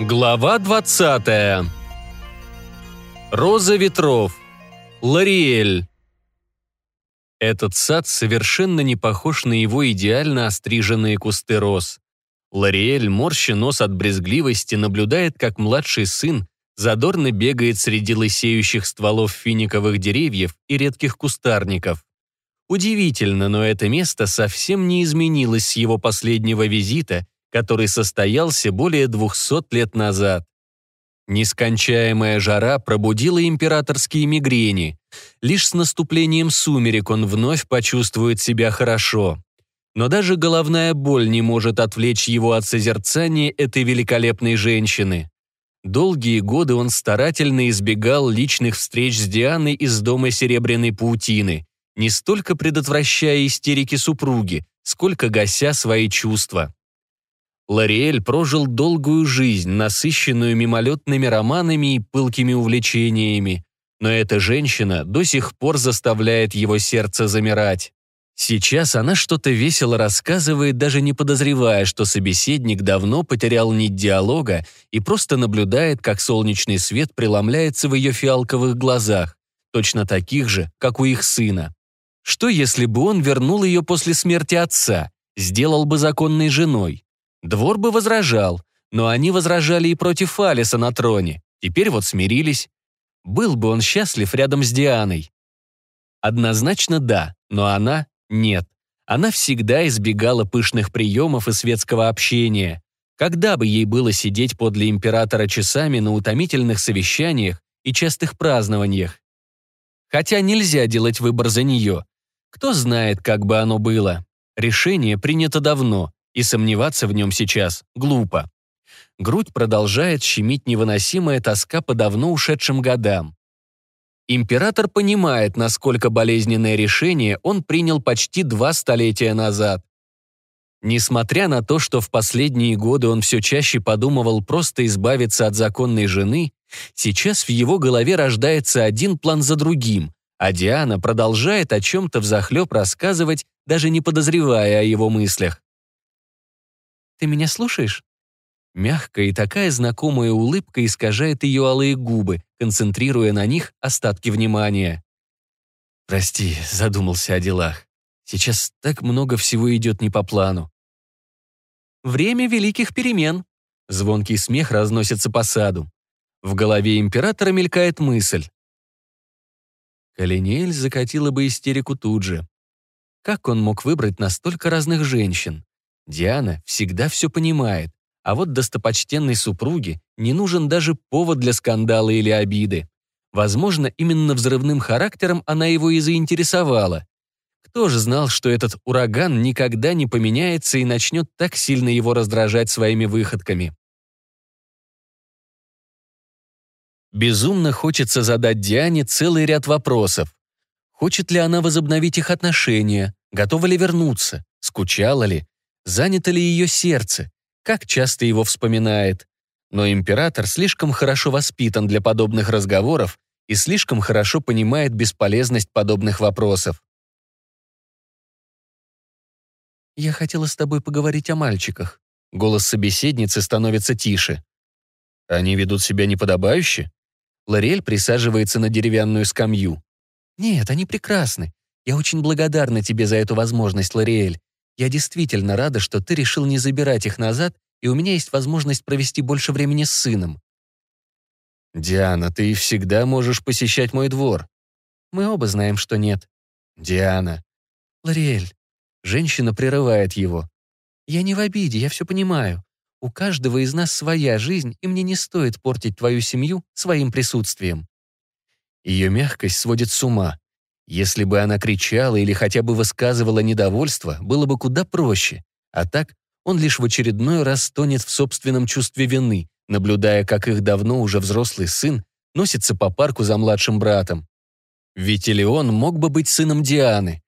Глава 20. Роза ветров. Лориэль. Этот сад совершенно не похож на его идеально остриженные кусты роз. Лориэль, морща нос от брезгливости, наблюдает, как младший сын задорно бегает среди лысеющих стволов финиковых деревьев и редких кустарников. Удивительно, но это место совсем не изменилось с его последнего визита который состоялся более 200 лет назад. Нескончаемая жара пробудила императорские мигрени. Лишь с наступлением сумерек он вновь почувствует себя хорошо. Но даже головная боль не может отвлечь его от созерцания этой великолепной женщины. Долгие годы он старательно избегал личных встреч с Дианой из дома Серебряной паутины, не столько предотвращая истерики супруги, сколько гася свои чувства. Лориэль прожил долгую жизнь, насыщенную мимолетными романами и пылкими увлечениями, но эта женщина до сих пор заставляет его сердце замирать. Сейчас она что-то весело рассказывает, даже не подозревая, что собеседник давно потерял нить диалога и просто наблюдает, как солнечный свет преломляется в ее фиалковых глазах, точно таких же, как у их сына. Что если бы он вернул ее после смерти отца, сделал бы законной женой? Двор бы возражал, но они возражали и против Алиса на троне. Теперь вот смирились. Был бы он счастлив рядом с Дианой. Однозначно да, но она — нет. Она всегда избегала пышных приемов и светского общения. Когда бы ей было сидеть подле императора часами на утомительных совещаниях и частых празднованиях? Хотя нельзя делать выбор за нее. Кто знает, как бы оно было. Решение принято давно, и сомневаться в нем сейчас глупо. Грудь продолжает щемить невыносимая тоска по давно ушедшим годам. Император понимает, насколько болезненное решение он принял почти два столетия назад. Несмотря на то, что в последние годы он все чаще подумывал просто избавиться от законной жены, сейчас в его голове рождается один план за другим, а Диана продолжает о чем-то взахлеб рассказывать, даже не подозревая о его мыслях. Ты меня слушаешь?» Мягкая и такая знакомая улыбка искажает ее алые губы, концентрируя на них остатки внимания. «Прости, задумался о делах. Сейчас так много всего идет не по плану». «Время великих перемен», — звонкий смех разносится по саду. В голове императора мелькает мысль. Калинель закатила бы истерику тут же. Как он мог выбрать настолько разных женщин? Диана всегда все понимает, а вот достопочтенной супруге не нужен даже повод для скандала или обиды. Возможно, именно взрывным характером она его и заинтересовала. Кто же знал, что этот ураган никогда не поменяется и начнет так сильно его раздражать своими выходками? Безумно хочется задать Диане целый ряд вопросов. Хочет ли она возобновить их отношения? Готова ли вернуться? Скучала ли? Занято ли ее сердце, как часто его вспоминает. Но император слишком хорошо воспитан для подобных разговоров и слишком хорошо понимает бесполезность подобных вопросов. «Я хотела с тобой поговорить о мальчиках». Голос собеседницы становится тише. «Они ведут себя неподобающе?» Лориэль присаживается на деревянную скамью. «Нет, они прекрасны. Я очень благодарна тебе за эту возможность, Лориэль. Я действительно рада, что ты решил не забирать их назад, и у меня есть возможность провести больше времени с сыном. Диана, ты всегда можешь посещать мой двор. Мы оба знаем, что нет. Диана. Лориэль. Женщина прерывает его. Я не в обиде, я все понимаю. У каждого из нас своя жизнь, и мне не стоит портить твою семью своим присутствием. Ее мягкость сводит с ума. Если бы она кричала или хотя бы высказывала недовольство, было бы куда проще. А так он лишь в очередной раз стонет в собственном чувстве вины, наблюдая, как их давно уже взрослый сын носится по парку за младшим братом. Ведь или он мог бы быть сыном Дианы.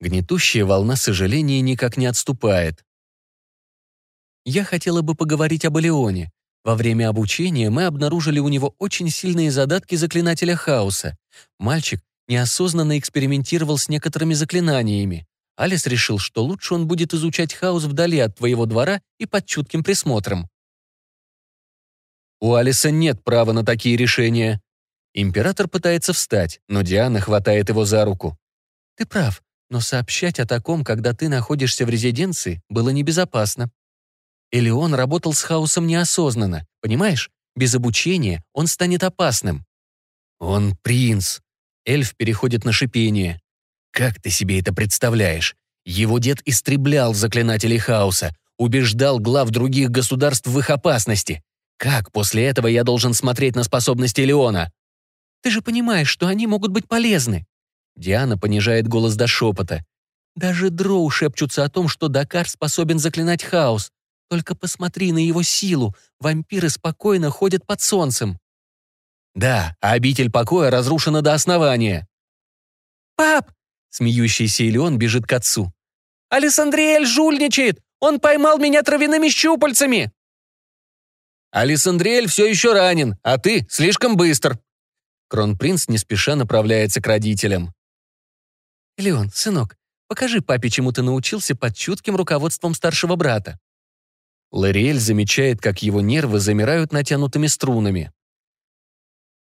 Гнетущая волна сожаления никак не отступает. Я хотела бы поговорить об Элеоне. Во время обучения мы обнаружили у него очень сильные задатки заклинателя хаоса. Мальчик неосознанно экспериментировал с некоторыми заклинаниями. Алис решил, что лучше он будет изучать хаос вдали от твоего двора и под чутким присмотром. У Алиса нет права на такие решения. Император пытается встать, но Диана хватает его за руку. Ты прав, но сообщать о таком, когда ты находишься в резиденции, было небезопасно. Элеон работал с хаосом неосознанно, понимаешь? Без обучения он станет опасным. Он принц. Эльф переходит на шипение. Как ты себе это представляешь? Его дед истреблял заклинателей хаоса, убеждал глав других государств в их опасности. Как после этого я должен смотреть на способности Леона? Ты же понимаешь, что они могут быть полезны. Диана понижает голос до шепота. Даже дроу шепчутся о том, что Дакар способен заклинать хаос. Только посмотри на его силу. Вампиры спокойно ходят под солнцем. Да, обитель покоя разрушена до основания. «Пап!» — смеющийся Илеон бежит к отцу. «Алессандриэль жульничает! Он поймал меня травяными щупальцами!» «Алессандриэль все еще ранен, а ты слишком быстр!» Кронпринц не спеша направляется к родителям. «Леон, сынок, покажи папе, чему ты научился под чутким руководством старшего брата». Лориэль замечает, как его нервы замирают натянутыми струнами.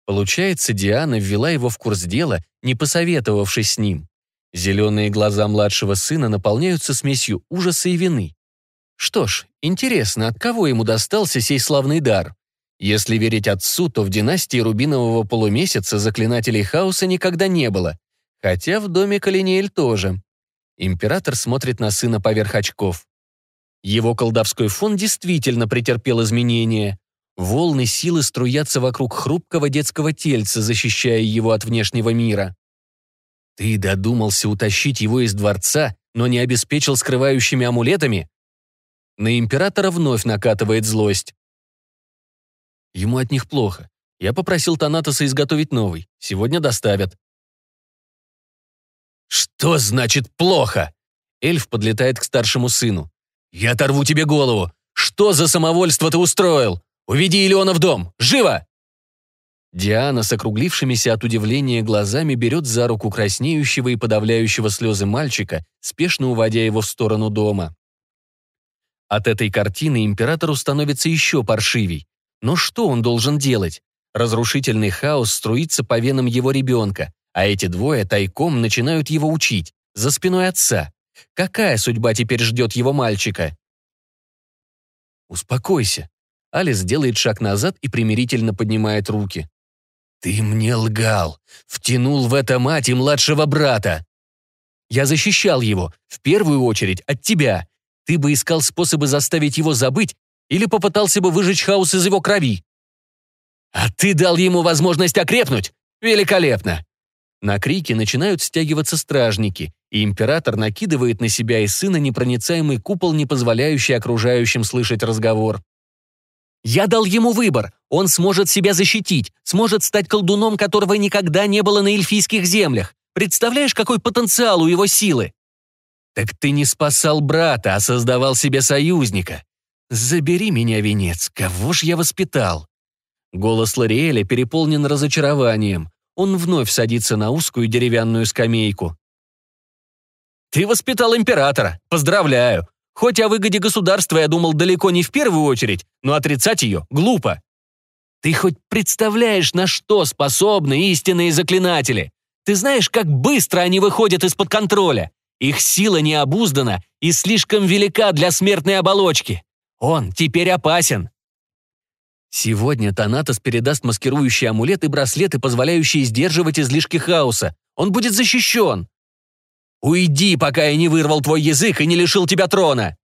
Получается, Диана ввела его в курс дела, не посоветовавшись с ним. Зеленые глаза младшего сына наполняются смесью ужаса и вины. Что ж, интересно, от кого ему достался сей славный дар? Если верить отцу, то в династии Рубинового полумесяца заклинателей хаоса никогда не было, хотя в доме Калиниэль тоже. Император смотрит на сына поверх очков. Его колдовской фон действительно претерпел изменения. Волны силы струятся вокруг хрупкого детского тельца, защищая его от внешнего мира. Ты додумался утащить его из дворца, но не обеспечил скрывающими амулетами? На императора вновь накатывает злость. Ему от них плохо. Я попросил Танатоса изготовить новый. Сегодня доставят. «Что значит плохо?» Эльф подлетает к старшему сыну. «Я оторву тебе голову! Что за самовольство ты устроил? Уведи Илеона в дом! Живо!» Диана с округлившимися от удивления глазами берет за руку краснеющего и подавляющего слезы мальчика, спешно уводя его в сторону дома. От этой картины императору становится еще паршивей. Но что он должен делать? Разрушительный хаос струится по венам его ребенка, а эти двое тайком начинают его учить, за спиной отца. Какая судьба теперь ждет его мальчика? Успокойся. Алис делает шаг назад и примирительно поднимает руки. Ты мне лгал, втянул в это мать и младшего брата. Я защищал его, в первую очередь, от тебя. Ты бы искал способы заставить его забыть или попытался бы выжечь хаос из его крови. А ты дал ему возможность окрепнуть? Великолепно! На крики начинают стягиваться стражники, и император накидывает на себя и сына непроницаемый купол, не позволяющий окружающим слышать разговор. «Я дал ему выбор. Он сможет себя защитить, сможет стать колдуном, которого никогда не было на эльфийских землях. Представляешь, какой потенциал у его силы?» «Так ты не спасал брата, а создавал себе союзника. Забери меня, венец, кого ж я воспитал?» Голос Лориэля переполнен разочарованием он вновь садится на узкую деревянную скамейку. «Ты воспитал императора! Поздравляю! Хоть о выгоде государства я думал далеко не в первую очередь, но отрицать ее глупо. Ты хоть представляешь, на что способны истинные заклинатели? Ты знаешь, как быстро они выходят из-под контроля? Их сила не обуздана и слишком велика для смертной оболочки. Он теперь опасен. Сегодня Танатос передаст маскирующие амулеты и браслеты, позволяющие сдерживать излишки хаоса. Он будет защищен. Уйди, пока я не вырвал твой язык и не лишил тебя трона.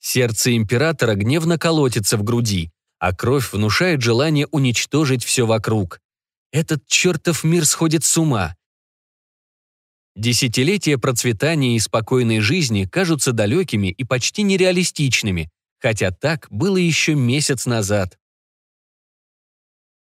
Сердце императора гневно колотится в груди, а кровь внушает желание уничтожить все вокруг. Этот чертов мир сходит с ума. Десятилетия процветания и спокойной жизни кажутся далекими и почти нереалистичными, хотя так было еще месяц назад.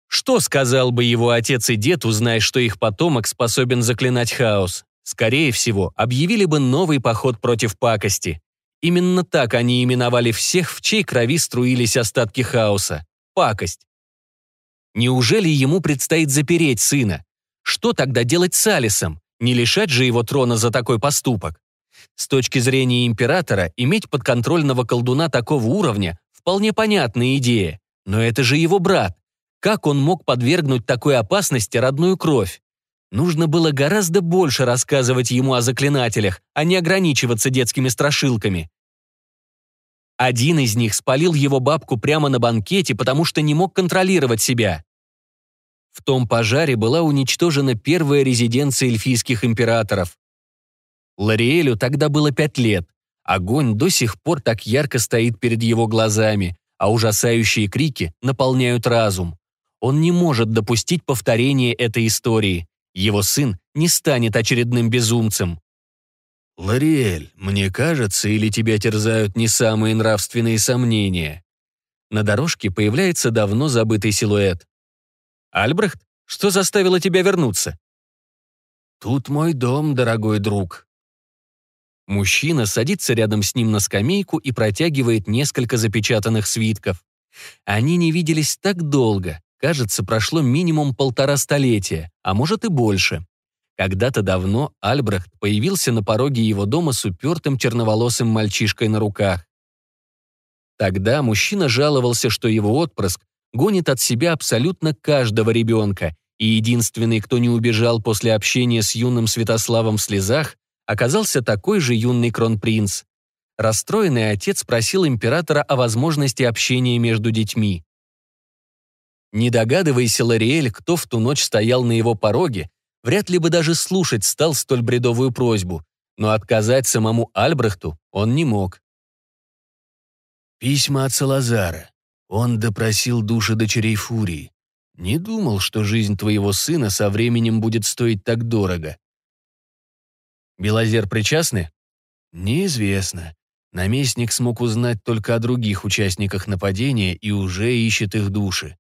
Что сказал бы его отец и дед, узная, что их потомок способен заклинать хаос? Скорее всего, объявили бы новый поход против пакости. Именно так они именовали всех, в чьей крови струились остатки хаоса. Пакость. Неужели ему предстоит запереть сына? Что тогда делать с Алисом? Не лишать же его трона за такой поступок? С точки зрения императора, иметь подконтрольного колдуна такого уровня – вполне понятная идея. Но это же его брат. Как он мог подвергнуть такой опасности родную кровь? Нужно было гораздо больше рассказывать ему о заклинателях, а не ограничиваться детскими страшилками. Один из них спалил его бабку прямо на банкете, потому что не мог контролировать себя. В том пожаре была уничтожена первая резиденция эльфийских императоров. Лариэлю тогда было пять лет. Огонь до сих пор так ярко стоит перед его глазами, а ужасающие крики наполняют разум. Он не может допустить повторения этой истории. Его сын не станет очередным безумцем. «Лариэль, мне кажется, или тебя терзают не самые нравственные сомнения?» На дорожке появляется давно забытый силуэт. «Альбрехт, что заставило тебя вернуться?» «Тут мой дом, дорогой друг». Мужчина садится рядом с ним на скамейку и протягивает несколько запечатанных свитков. Они не виделись так долго, кажется, прошло минимум полтора столетия, а может и больше. Когда-то давно Альбрехт появился на пороге его дома с упертым черноволосым мальчишкой на руках. Тогда мужчина жаловался, что его отпрыск гонит от себя абсолютно каждого ребенка, и единственный, кто не убежал после общения с юным Святославом в слезах, оказался такой же юный кронпринц. Расстроенный отец просил императора о возможности общения между детьми. Не догадывайся, Лариэль, кто в ту ночь стоял на его пороге, вряд ли бы даже слушать стал столь бредовую просьбу, но отказать самому Альбрехту он не мог. Письма от Салазара. Он допросил души дочерей Фурии. Не думал, что жизнь твоего сына со временем будет стоить так дорого. Белозер причастны? Неизвестно. Наместник смог узнать только о других участниках нападения и уже ищет их души.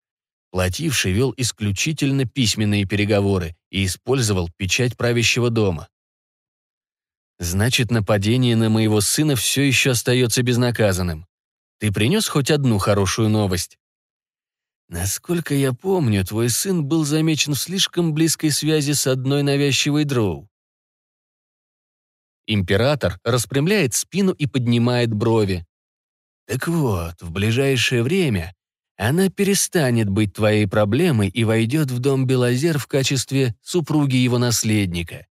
Плативший вел исключительно письменные переговоры и использовал печать правящего дома. Значит, нападение на моего сына все еще остается безнаказанным. Ты принес хоть одну хорошую новость? Насколько я помню, твой сын был замечен в слишком близкой связи с одной навязчивой дроу. Император распрямляет спину и поднимает брови. Так вот, в ближайшее время она перестанет быть твоей проблемой и войдет в дом Белозер в качестве супруги его наследника.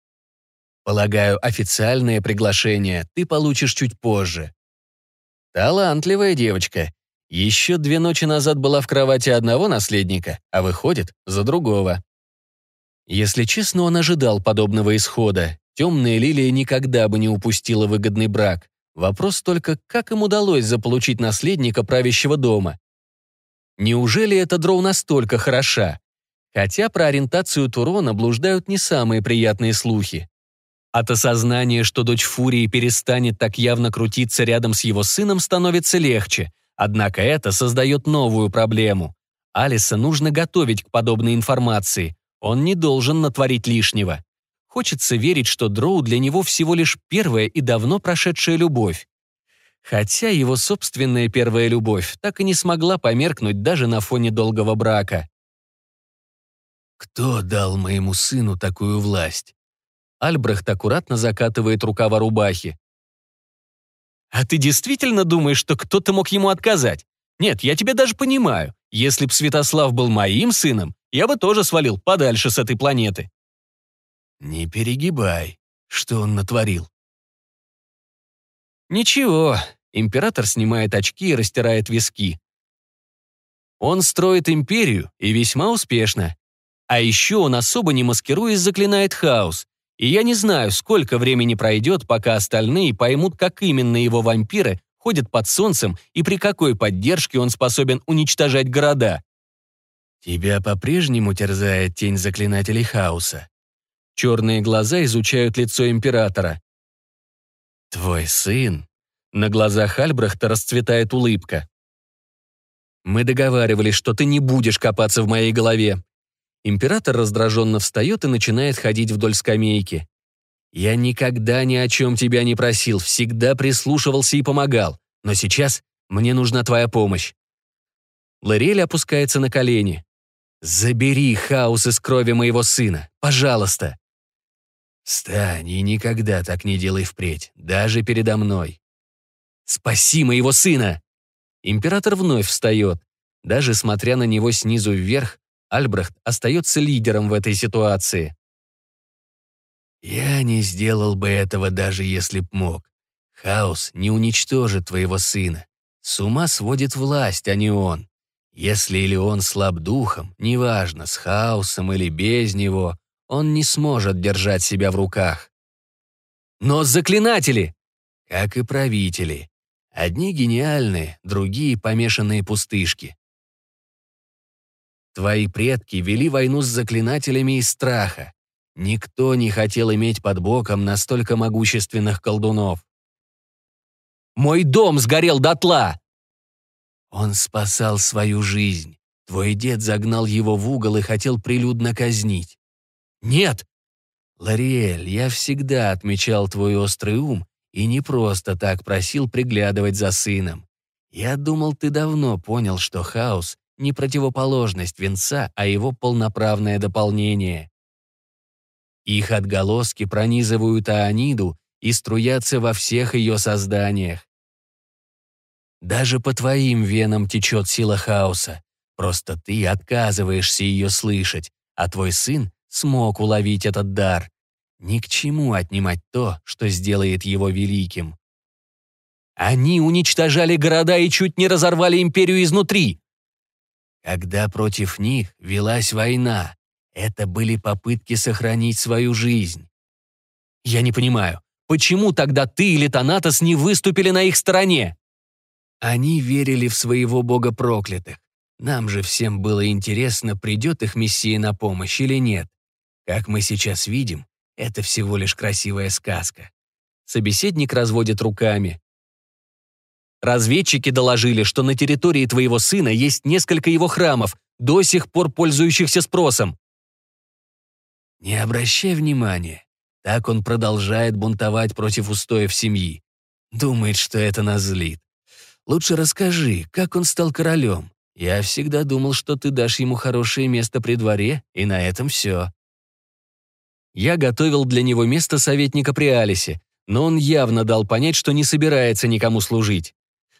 Полагаю, официальное приглашение ты получишь чуть позже. Талантливая девочка. Еще две ночи назад была в кровати одного наследника, а выходит за другого. Если честно, он ожидал подобного исхода. Темная лилия никогда бы не упустила выгодный брак. Вопрос только, как им удалось заполучить наследника правящего дома. Неужели эта дроу настолько хороша? Хотя про ориентацию Турона блуждают не самые приятные слухи. От осознания, что дочь Фурии перестанет так явно крутиться рядом с его сыном, становится легче. Однако это создает новую проблему. Алиса нужно готовить к подобной информации. Он не должен натворить лишнего. Хочется верить, что Дроу для него всего лишь первая и давно прошедшая любовь. Хотя его собственная первая любовь так и не смогла померкнуть даже на фоне долгого брака. «Кто дал моему сыну такую власть?» Альбрехт аккуратно закатывает рукава рубахи. «А ты действительно думаешь, что кто-то мог ему отказать? Нет, я тебя даже понимаю. Если б Святослав был моим сыном, я бы тоже свалил подальше с этой планеты». «Не перегибай. Что он натворил?» Ничего, император снимает очки и растирает виски. Он строит империю, и весьма успешно. А еще он особо не маскируясь заклинает хаос. И я не знаю, сколько времени пройдет, пока остальные поймут, как именно его вампиры ходят под солнцем и при какой поддержке он способен уничтожать города. Тебя по-прежнему терзает тень заклинателей хаоса. Черные глаза изучают лицо императора. «Твой сын?» На глазах Альбрехта расцветает улыбка. «Мы договаривались, что ты не будешь копаться в моей голове». Император раздраженно встает и начинает ходить вдоль скамейки. «Я никогда ни о чем тебя не просил, всегда прислушивался и помогал, но сейчас мне нужна твоя помощь». Лорель опускается на колени. «Забери хаос из крови моего сына, пожалуйста». Встань и никогда так не делай впредь, даже передо мной. Спаси моего сына! Император вновь встает. Даже смотря на него снизу вверх, Альбрехт остается лидером в этой ситуации. «Я не сделал бы этого, даже если б мог. Хаос не уничтожит твоего сына. С ума сводит власть, а не он. Если или он слаб духом, неважно, с хаосом или без него, он не сможет держать себя в руках. Но заклинатели! Как и правители. Одни гениальные, другие помешанные пустышки. Твои предки вели войну с заклинателями из страха. Никто не хотел иметь под боком настолько могущественных колдунов. «Мой дом сгорел дотла!» Он спасал свою жизнь. Твой дед загнал его в угол и хотел прилюдно казнить. Нет. Лариэль, я всегда отмечал твой острый ум и не просто так просил приглядывать за сыном. Я думал, ты давно понял, что хаос — не противоположность венца, а его полноправное дополнение. Их отголоски пронизывают Ааниду и струятся во всех ее созданиях. Даже по твоим венам течет сила хаоса. Просто ты отказываешься ее слышать, а твой сын смог уловить этот дар. Ни к чему отнимать то, что сделает его великим. Они уничтожали города и чуть не разорвали империю изнутри. Когда против них велась война, это были попытки сохранить свою жизнь. Я не понимаю, почему тогда ты или Танатос не выступили на их стороне? Они верили в своего бога проклятых. Нам же всем было интересно, придет их мессия на помощь или нет. Как мы сейчас видим, это всего лишь красивая сказка. Собеседник разводит руками. Разведчики доложили, что на территории твоего сына есть несколько его храмов, до сих пор пользующихся спросом. Не обращай внимания. Так он продолжает бунтовать против устоев семьи. Думает, что это нас злит. Лучше расскажи, как он стал королем. Я всегда думал, что ты дашь ему хорошее место при дворе, и на этом все. Я готовил для него место советника при Алисе, но он явно дал понять, что не собирается никому служить.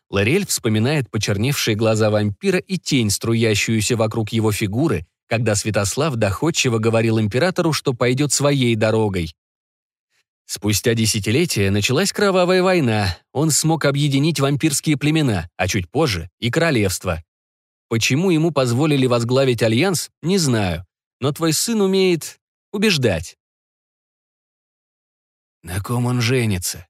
Лорель вспоминает почерневшие глаза вампира и тень, струящуюся вокруг его фигуры, когда Святослав доходчиво говорил императору, что пойдет своей дорогой. Спустя десятилетия началась кровавая война, он смог объединить вампирские племена, а чуть позже и королевство. Почему ему позволили возглавить альянс, не знаю, но твой сын умеет убеждать. На ком он женится?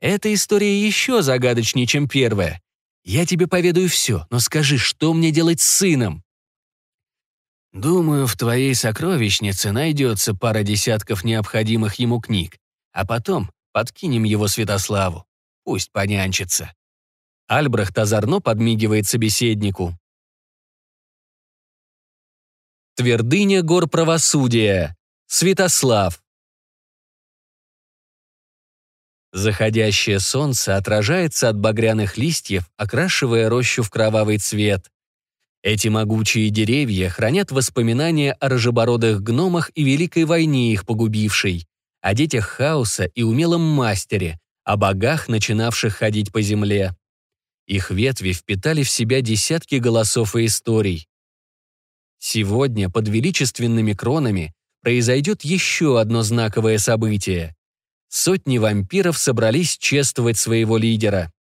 Эта история еще загадочнее, чем первая. Я тебе поведаю все, но скажи, что мне делать с сыном? Думаю, в твоей сокровищнице найдется пара десятков необходимых ему книг, а потом подкинем его Святославу. Пусть понянчится». Альбрехт озорно подмигивает собеседнику. Твердыня гор правосудия. Святослав. Заходящее солнце отражается от багряных листьев, окрашивая рощу в кровавый цвет. Эти могучие деревья хранят воспоминания о рыжебородых гномах и Великой войне их погубившей, о детях хаоса и умелом мастере, о богах, начинавших ходить по земле. Их ветви впитали в себя десятки голосов и историй. Сегодня под величественными кронами произойдет еще одно знаковое событие. Сотни вампиров собрались чествовать своего лидера.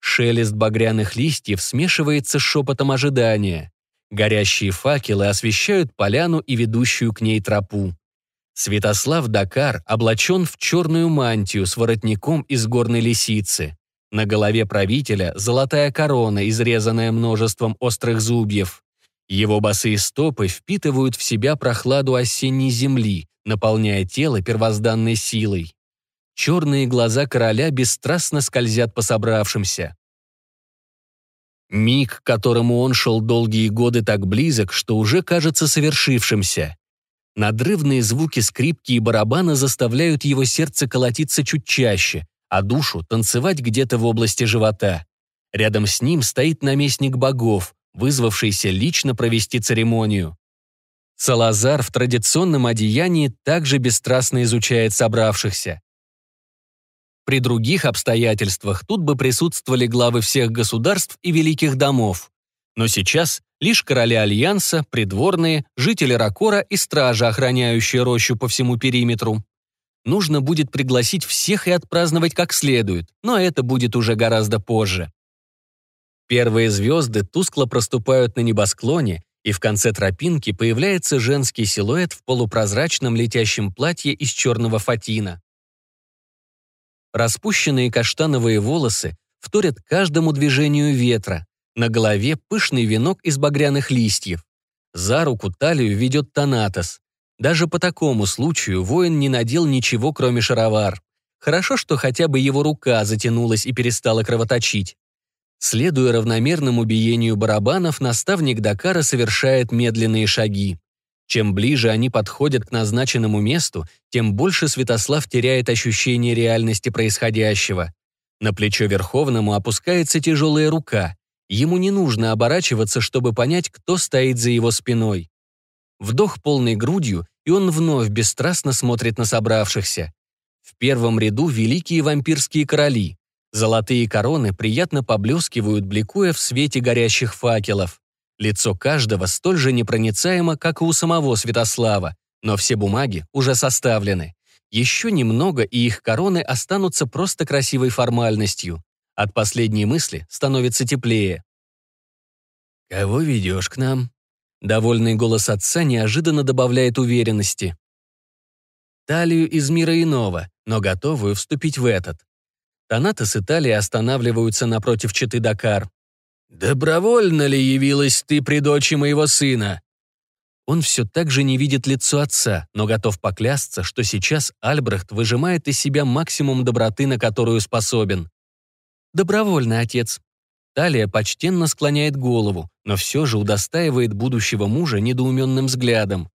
Шелест багряных листьев смешивается с шепотом ожидания. Горящие факелы освещают поляну и ведущую к ней тропу. Святослав Дакар облачен в черную мантию с воротником из горной лисицы. На голове правителя золотая корона, изрезанная множеством острых зубьев. Его босые стопы впитывают в себя прохладу осенней земли, наполняя тело первозданной силой. Черные глаза короля бесстрастно скользят по собравшимся. Миг, к которому он шел долгие годы так близок, что уже кажется совершившимся. Надрывные звуки скрипки и барабана заставляют его сердце колотиться чуть чаще, а душу танцевать где-то в области живота. Рядом с ним стоит наместник богов, вызвавшийся лично провести церемонию. Салазар в традиционном одеянии также бесстрастно изучает собравшихся. При других обстоятельствах тут бы присутствовали главы всех государств и великих домов. Но сейчас лишь короли Альянса, придворные, жители Ракора и стража, охраняющие рощу по всему периметру. Нужно будет пригласить всех и отпраздновать как следует, но это будет уже гораздо позже. Первые звезды тускло проступают на небосклоне, и в конце тропинки появляется женский силуэт в полупрозрачном летящем платье из черного фатина. Распущенные каштановые волосы вторят каждому движению ветра, на голове пышный венок из багряных листьев. За руку талию ведет Танатос. Даже по такому случаю воин не надел ничего, кроме шаровар. Хорошо, что хотя бы его рука затянулась и перестала кровоточить. Следуя равномерному биению барабанов, наставник Дакара совершает медленные шаги. Чем ближе они подходят к назначенному месту, тем больше Святослав теряет ощущение реальности происходящего. На плечо Верховному опускается тяжелая рука. Ему не нужно оборачиваться, чтобы понять, кто стоит за его спиной. Вдох полной грудью, и он вновь бесстрастно смотрит на собравшихся. В первом ряду великие вампирские короли. Золотые короны приятно поблескивают, бликуя в свете горящих факелов. Лицо каждого столь же непроницаемо, как и у самого Святослава, но все бумаги уже составлены. Еще немного, и их короны останутся просто красивой формальностью. От последней мысли становится теплее. «Кого ведешь к нам?» Довольный голос отца неожиданно добавляет уверенности. Талию из мира иного, но готовую вступить в этот. Танатос и Талия останавливаются напротив Читы Дакар. «Добровольно ли явилась ты при дочи моего сына?» Он все так же не видит лицо отца, но готов поклясться, что сейчас Альбрехт выжимает из себя максимум доброты, на которую способен. «Добровольно, отец». Талия почтенно склоняет голову, но все же удостаивает будущего мужа недоуменным взглядом.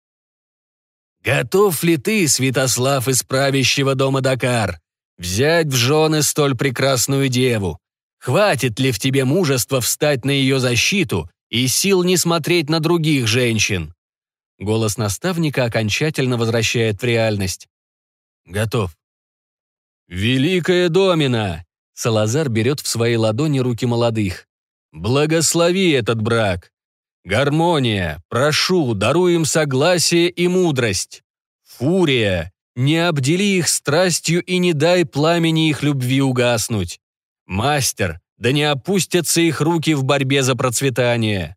«Готов ли ты, Святослав из правящего дома Дакар, взять в жены столь прекрасную деву? Хватит ли в тебе мужества встать на ее защиту и сил не смотреть на других женщин?» Голос наставника окончательно возвращает в реальность. «Готов». «Великая Домина!» Салазар берет в свои ладони руки молодых. «Благослови этот брак! Гармония, прошу, даруй им согласие и мудрость! Фурия, не обдели их страстью и не дай пламени их любви угаснуть! Мастер, да не опустятся их руки в борьбе за процветание!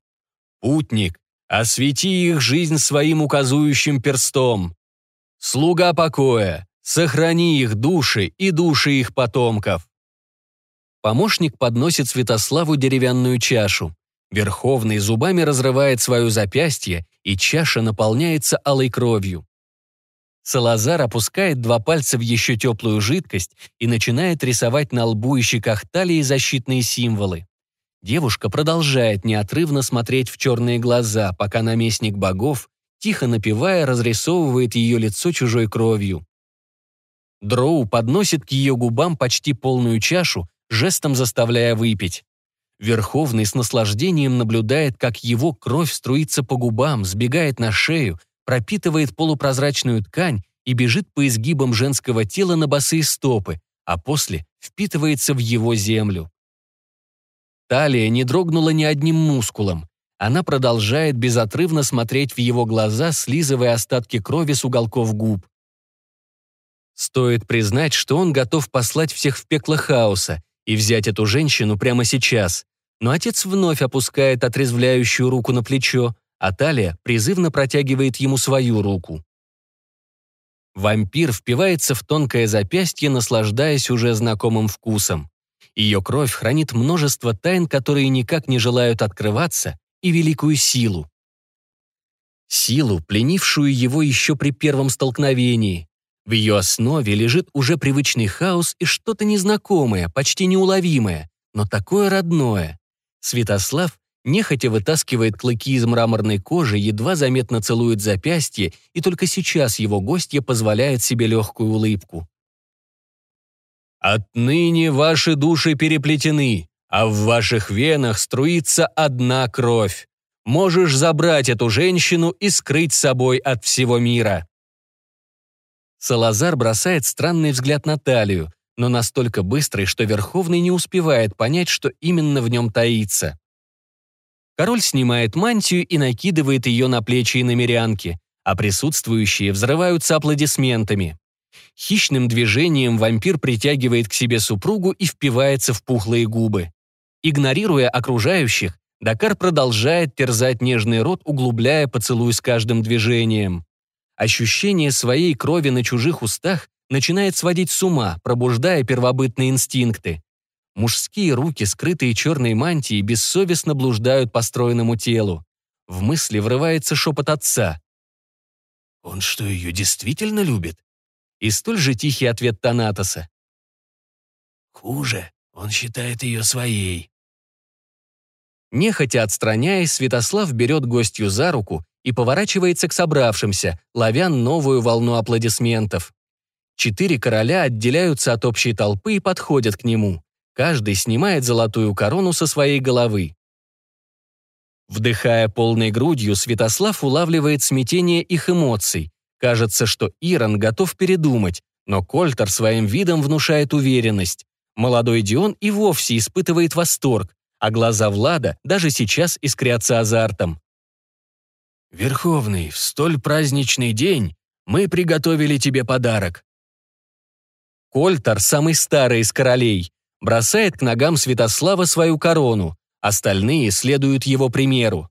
Путник, освети их жизнь своим указующим перстом! Слуга покоя, сохрани их души и души их потомков!» Помощник подносит Святославу деревянную чашу. Верховный зубами разрывает свое запястье, и чаша наполняется алой кровью. Салазар опускает два пальца в еще теплую жидкость и начинает рисовать на лбу и щеках талии защитные символы. Девушка продолжает неотрывно смотреть в черные глаза, пока наместник богов, тихо напевая, разрисовывает ее лицо чужой кровью. Дроу подносит к ее губам почти полную чашу, жестом заставляя выпить. Верховный с наслаждением наблюдает, как его кровь струится по губам, сбегает на шею, пропитывает полупрозрачную ткань и бежит по изгибам женского тела на босые стопы, а после впитывается в его землю. Талия не дрогнула ни одним мускулом. Она продолжает безотрывно смотреть в его глаза, слизывая остатки крови с уголков губ. Стоит признать, что он готов послать всех в пекло хаоса, и взять эту женщину прямо сейчас. Но отец вновь опускает отрезвляющую руку на плечо, а Талия призывно протягивает ему свою руку. Вампир впивается в тонкое запястье, наслаждаясь уже знакомым вкусом. Ее кровь хранит множество тайн, которые никак не желают открываться, и великую силу. Силу, пленившую его еще при первом столкновении, в ее основе лежит уже привычный хаос и что-то незнакомое, почти неуловимое, но такое родное. Святослав нехотя вытаскивает клыки из мраморной кожи, едва заметно целует запястье, и только сейчас его гостья позволяет себе легкую улыбку. «Отныне ваши души переплетены, а в ваших венах струится одна кровь. Можешь забрать эту женщину и скрыть собой от всего мира». Салазар бросает странный взгляд на талию, но настолько быстрый, что Верховный не успевает понять, что именно в нем таится. Король снимает мантию и накидывает ее на плечи иномерянки, а присутствующие взрываются аплодисментами. Хищным движением вампир притягивает к себе супругу и впивается в пухлые губы. Игнорируя окружающих, Дакар продолжает терзать нежный рот, углубляя поцелуй с каждым движением. Ощущение своей крови на чужих устах начинает сводить с ума, пробуждая первобытные инстинкты. Мужские руки, скрытые черной мантией, бессовестно блуждают по стройному телу. В мысли врывается шепот отца. «Он что, ее действительно любит?» И столь же тихий ответ Танатоса. «Хуже, он считает ее своей». Нехотя отстраняясь, Святослав берет гостью за руку и поворачивается к собравшимся, ловя новую волну аплодисментов. Четыре короля отделяются от общей толпы и подходят к нему. Каждый снимает золотую корону со своей головы. Вдыхая полной грудью, Святослав улавливает смятение их эмоций. Кажется, что Ирон готов передумать, но Кольтер своим видом внушает уверенность. Молодой Дион и вовсе испытывает восторг, а глаза Влада даже сейчас искрятся азартом. «Верховный, в столь праздничный день мы приготовили тебе подарок». Кольтер, самый старый из королей, бросает к ногам Святослава свою корону, остальные следуют его примеру.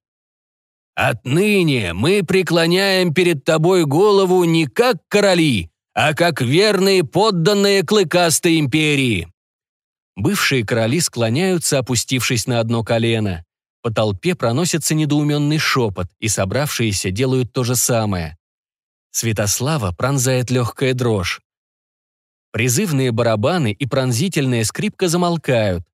«Отныне мы преклоняем перед тобой голову не как короли, а как верные подданные клыкастой империи». Бывшие короли склоняются, опустившись на одно колено. По толпе проносится недоуменный шепот, и собравшиеся делают то же самое. Святослава пронзает легкая дрожь. Призывные барабаны и пронзительная скрипка замолкают.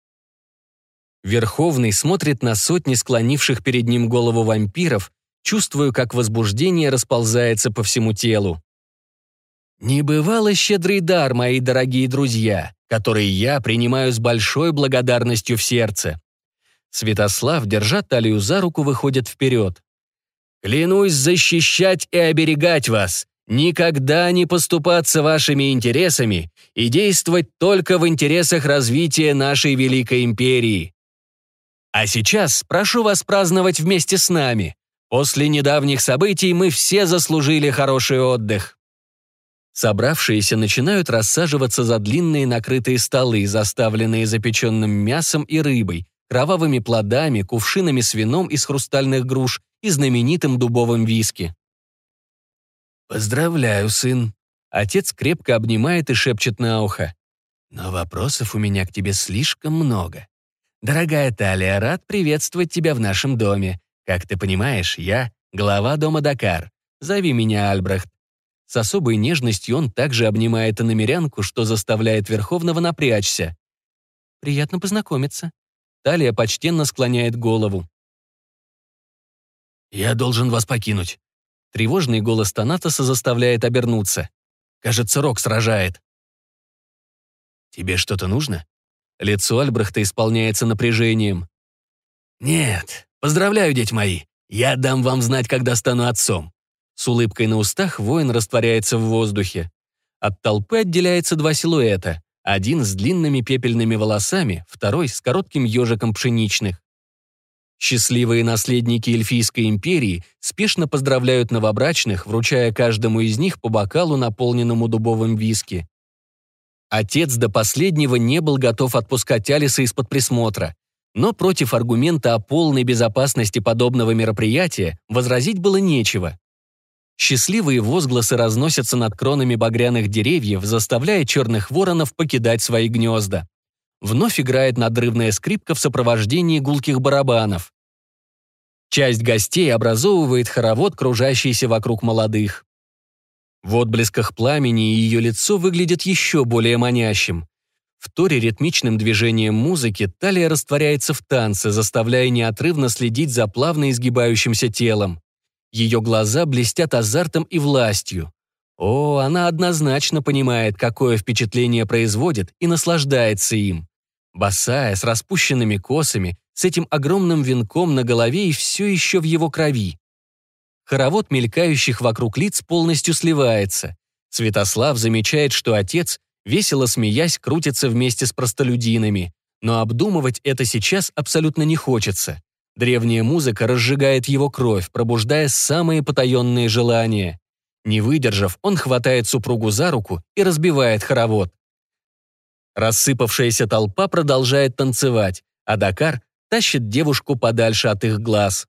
Верховный смотрит на сотни склонивших перед ним голову вампиров, чувствуя, как возбуждение расползается по всему телу. Не бывало щедрый дар, мои дорогие друзья, который я принимаю с большой благодарностью в сердце. Святослав, держа талию за руку, выходит вперед. «Клянусь защищать и оберегать вас, никогда не поступаться вашими интересами и действовать только в интересах развития нашей Великой Империи. А сейчас прошу вас праздновать вместе с нами. После недавних событий мы все заслужили хороший отдых». Собравшиеся начинают рассаживаться за длинные накрытые столы, заставленные запеченным мясом и рыбой, кровавыми плодами, кувшинами с вином из хрустальных груш и знаменитым дубовым виски. «Поздравляю, сын!» Отец крепко обнимает и шепчет на ухо. «Но вопросов у меня к тебе слишком много. Дорогая Талия, рад приветствовать тебя в нашем доме. Как ты понимаешь, я глава дома Дакар. Зови меня Альбрехт. С особой нежностью он также обнимает иномерянку, что заставляет Верховного напрячься. «Приятно познакомиться», Талия почтенно склоняет голову. «Я должен вас покинуть». Тревожный голос Танатоса заставляет обернуться. Кажется, Рок сражает. «Тебе что-то нужно?» Лицо Альбрехта исполняется напряжением. «Нет, поздравляю, дети мои. Я дам вам знать, когда стану отцом». С улыбкой на устах воин растворяется в воздухе. От толпы отделяется два силуэта. Один с длинными пепельными волосами, второй с коротким ежиком пшеничных. Счастливые наследники Эльфийской империи спешно поздравляют новобрачных, вручая каждому из них по бокалу, наполненному дубовым виски. Отец до последнего не был готов отпускать Алиса из-под присмотра, но против аргумента о полной безопасности подобного мероприятия возразить было нечего. Счастливые возгласы разносятся над кронами багряных деревьев, заставляя черных воронов покидать свои гнезда. Вновь играет надрывная скрипка в сопровождении гулких барабанов. Часть гостей образовывает хоровод, кружащийся вокруг молодых. В отблесках пламени ее лицо выглядит еще более манящим. В торе ритмичным движением музыки талия растворяется в танце, заставляя неотрывно следить за плавно изгибающимся телом. Ее глаза блестят азартом и властью. О, она однозначно понимает, какое впечатление производит и наслаждается им. Босая, с распущенными косами, с этим огромным венком на голове и все еще в его крови. Хоровод мелькающих вокруг лиц полностью сливается. Святослав замечает, что отец, весело смеясь, крутится вместе с простолюдинами. Но обдумывать это сейчас абсолютно не хочется. Древняя музыка разжигает его кровь, пробуждая самые потаенные желания. Не выдержав, он хватает супругу за руку и разбивает хоровод. Рассыпавшаяся толпа продолжает танцевать, а Дакар тащит девушку подальше от их глаз.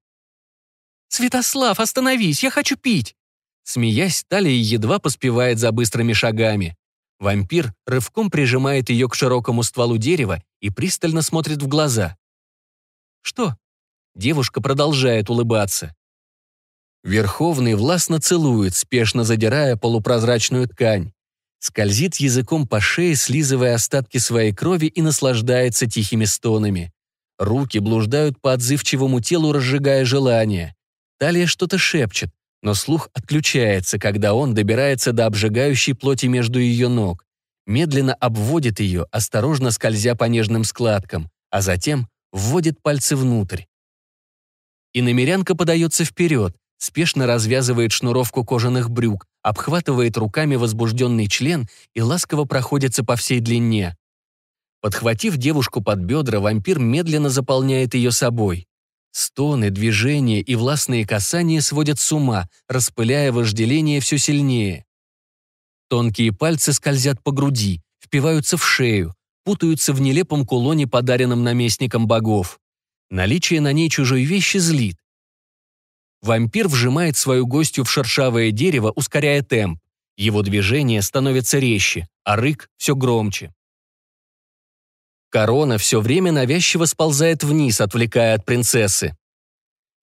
«Святослав, остановись, я хочу пить!» Смеясь, Талия едва поспевает за быстрыми шагами. Вампир рывком прижимает ее к широкому стволу дерева и пристально смотрит в глаза. «Что?» Девушка продолжает улыбаться. Верховный властно целует, спешно задирая полупрозрачную ткань. Скользит языком по шее, слизывая остатки своей крови и наслаждается тихими стонами. Руки блуждают по отзывчивому телу, разжигая желание. Талия что-то шепчет, но слух отключается, когда он добирается до обжигающей плоти между ее ног, медленно обводит ее, осторожно скользя по нежным складкам, а затем вводит пальцы внутрь. И намерянка подается вперед, спешно развязывает шнуровку кожаных брюк, обхватывает руками возбужденный член и ласково проходится по всей длине. Подхватив девушку под бедра, вампир медленно заполняет ее собой. Стоны, движения и властные касания сводят с ума, распыляя вожделение все сильнее. Тонкие пальцы скользят по груди, впиваются в шею, путаются в нелепом кулоне, подаренном наместником богов. Наличие на ней чужой вещи злит. Вампир вжимает свою гостью в шершавое дерево, ускоряя темп. Его движение становится резче, а рык все громче. Корона все время навязчиво сползает вниз, отвлекая от принцессы.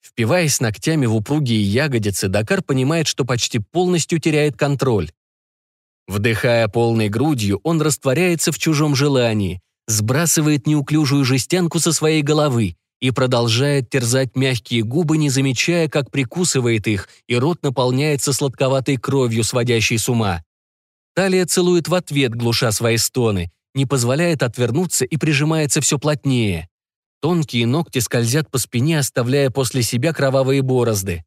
Впиваясь ногтями в упругие ягодицы, Дакар понимает, что почти полностью теряет контроль. Вдыхая полной грудью, он растворяется в чужом желании, сбрасывает неуклюжую жестянку со своей головы и продолжает терзать мягкие губы, не замечая, как прикусывает их, и рот наполняется сладковатой кровью, сводящей с ума. Талия целует в ответ, глуша свои стоны, не позволяет отвернуться и прижимается все плотнее. Тонкие ногти скользят по спине, оставляя после себя кровавые борозды.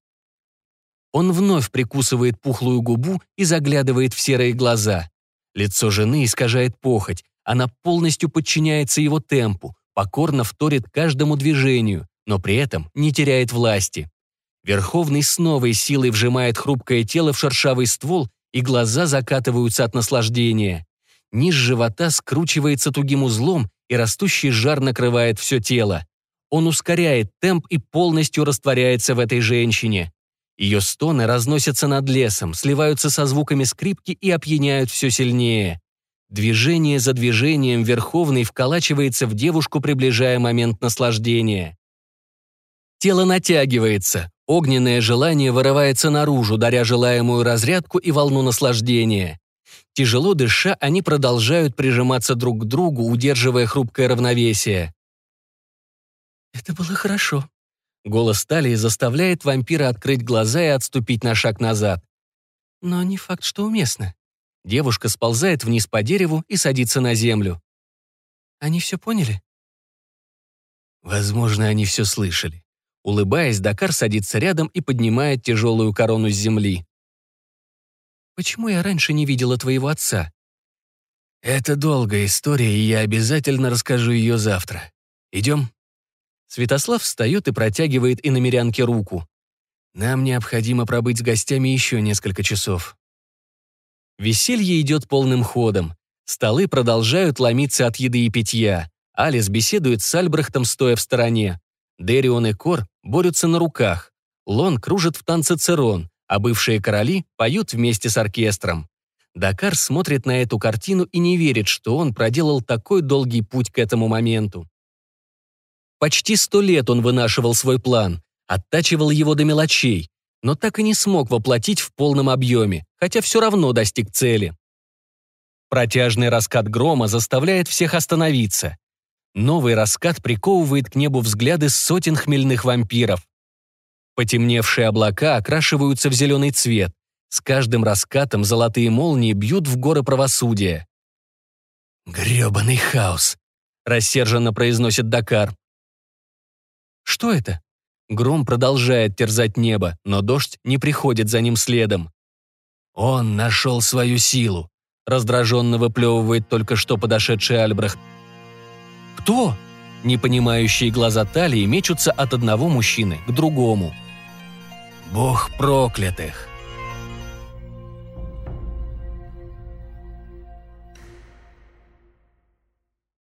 Он вновь прикусывает пухлую губу и заглядывает в серые глаза. Лицо жены искажает похоть, она полностью подчиняется его темпу, покорно вторит каждому движению, но при этом не теряет власти. Верховный с новой силой вжимает хрупкое тело в шершавый ствол, и глаза закатываются от наслаждения. Низ живота скручивается тугим узлом, и растущий жар накрывает все тело. Он ускоряет темп и полностью растворяется в этой женщине. Ее стоны разносятся над лесом, сливаются со звуками скрипки и опьяняют все сильнее. Движение за движением Верховный вколачивается в девушку, приближая момент наслаждения. Тело натягивается, огненное желание вырывается наружу, даря желаемую разрядку и волну наслаждения. Тяжело дыша, они продолжают прижиматься друг к другу, удерживая хрупкое равновесие. «Это было хорошо». Голос Талии заставляет вампира открыть глаза и отступить на шаг назад. «Но не факт, что уместно». Девушка сползает вниз по дереву и садится на землю. «Они все поняли?» Возможно, они все слышали. Улыбаясь, Дакар садится рядом и поднимает тяжелую корону с земли. Почему я раньше не видела твоего отца?» «Это долгая история, и я обязательно расскажу ее завтра. Идем?» Святослав встает и протягивает иномерянке руку. «Нам необходимо пробыть с гостями еще несколько часов». Веселье идет полным ходом. Столы продолжают ломиться от еды и питья. Алис беседует с Альбрехтом, стоя в стороне. Дерион и Кор борются на руках. Лон кружит в танце церон а бывшие короли поют вместе с оркестром. Дакар смотрит на эту картину и не верит, что он проделал такой долгий путь к этому моменту. Почти сто лет он вынашивал свой план, оттачивал его до мелочей, но так и не смог воплотить в полном объеме, хотя все равно достиг цели. Протяжный раскат грома заставляет всех остановиться. Новый раскат приковывает к небу взгляды сотен хмельных вампиров. Потемневшие облака окрашиваются в зеленый цвет. С каждым раскатом золотые молнии бьют в горы правосудия. «Гребаный хаос!» — рассерженно произносит Дакар. «Что это?» Гром продолжает терзать небо, но дождь не приходит за ним следом. «Он нашел свою силу», — раздраженно выплевывает только что подошедший Альбрехт. «Кто?» Непонимающие глаза Талии мечутся от одного мужчины к другому. «Бог проклятых!»